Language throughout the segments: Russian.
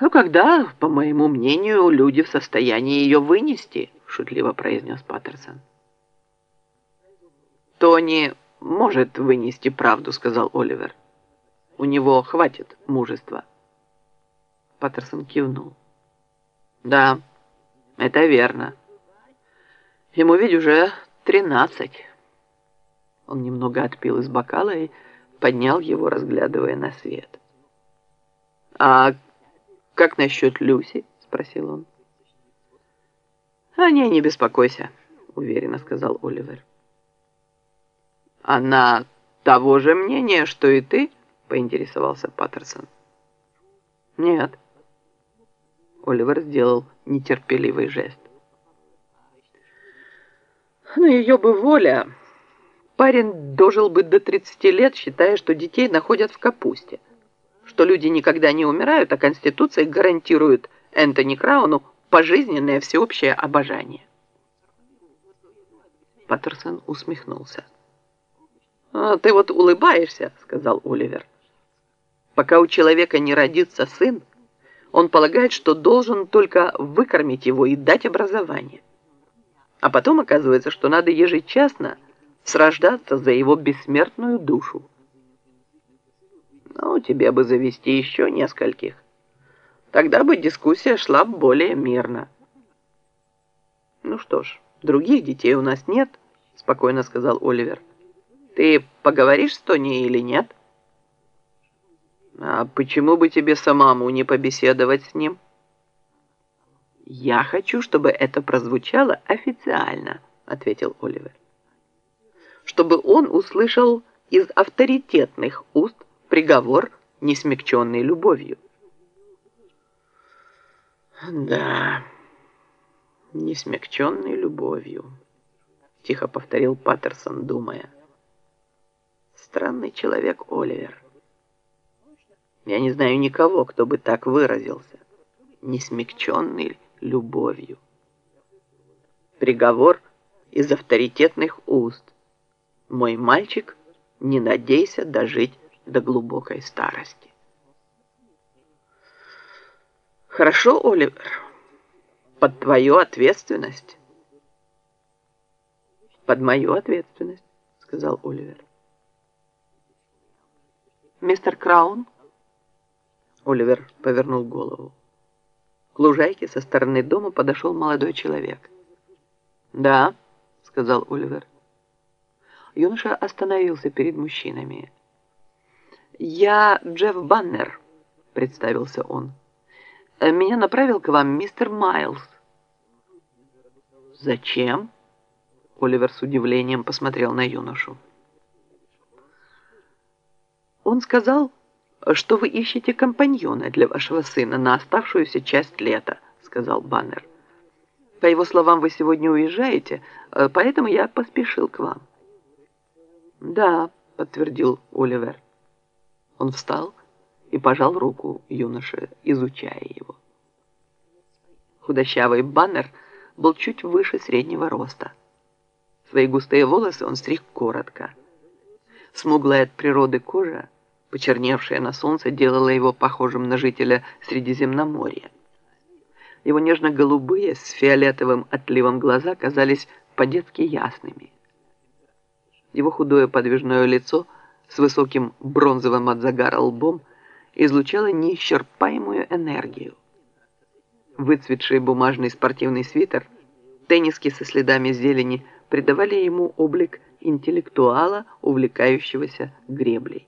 «Ну, когда, по моему мнению, люди в состоянии ее вынести», — шутливо произнес Паттерсон. «Тони может вынести правду», — сказал Оливер. «У него хватит мужества». Паттерсон кивнул. «Да, это верно. Ему ведь уже тринадцать». Он немного отпил из бокала и поднял его, разглядывая на свет. «А как насчет Люси?» — спросил он. «О ней не беспокойся», — уверенно сказал Оливер. «Она того же мнения, что и ты?» — поинтересовался Паттерсон. «Нет». Оливер сделал нетерпеливый жест. «Ну, ее бы воля...» Парень дожил бы до 30 лет, считая, что детей находят в капусте, что люди никогда не умирают, а Конституция гарантирует Энтони Крауну пожизненное всеобщее обожание. Паттерсон усмехнулся. «А, «Ты вот улыбаешься», — сказал Оливер. «Пока у человека не родится сын, он полагает, что должен только выкормить его и дать образование. А потом оказывается, что надо ежечасно сражаться за его бессмертную душу. Ну, тебе бы завести еще нескольких. Тогда бы дискуссия шла более мирно. Ну что ж, других детей у нас нет, спокойно сказал Оливер. Ты поговоришь с Тони или нет? А почему бы тебе самому не побеседовать с ним? Я хочу, чтобы это прозвучало официально, ответил Оливер чтобы он услышал из авторитетных уст приговор, не смягченный любовью. «Да, не смягченный любовью», — тихо повторил Паттерсон, думая. «Странный человек Оливер. Я не знаю никого, кто бы так выразился. Не смягченный любовью. Приговор из авторитетных уст мой мальчик, не надейся дожить до глубокой старости. Хорошо, Оливер, под твою ответственность. Под мою ответственность, сказал Оливер. Мистер Краун? Оливер повернул голову. К лужайке со стороны дома подошел молодой человек. «Да», — сказал Оливер юноша остановился перед мужчинами. «Я Джефф Баннер», — представился он. «Меня направил к вам мистер Майлз». «Зачем?» Оливер с удивлением посмотрел на юношу. «Он сказал, что вы ищете компаньона для вашего сына на оставшуюся часть лета», — сказал Баннер. «По его словам, вы сегодня уезжаете, поэтому я поспешил к вам». «Да», — подтвердил Оливер. Он встал и пожал руку юноше, изучая его. Худощавый баннер был чуть выше среднего роста. Свои густые волосы он стриг коротко. Смуглая от природы кожа, почерневшая на солнце, делала его похожим на жителя Средиземноморья. Его нежно-голубые с фиолетовым отливом глаза казались по-детски ясными. Его худое подвижное лицо с высоким бронзовым от загара лбом излучало неисчерпаемую энергию. Выцветший бумажный спортивный свитер, тенниски со следами зелени придавали ему облик интеллектуала, увлекающегося греблей.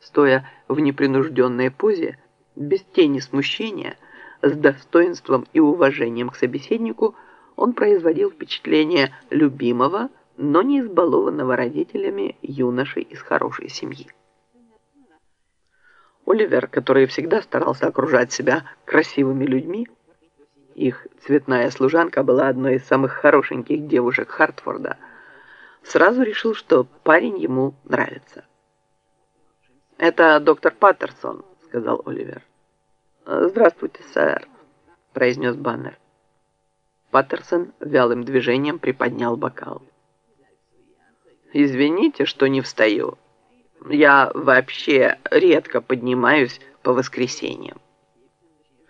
Стоя в непринужденной позе, без тени смущения, с достоинством и уважением к собеседнику, он производил впечатление любимого, но не избалованного родителями юноши из хорошей семьи. Оливер, который всегда старался окружать себя красивыми людьми, их цветная служанка была одной из самых хорошеньких девушек Хартфорда, сразу решил, что парень ему нравится. «Это доктор Паттерсон», — сказал Оливер. «Здравствуйте, сэр», — произнес Баннер. Паттерсон вялым движением приподнял бокал. Извините, что не встаю. Я вообще редко поднимаюсь по воскресеньям.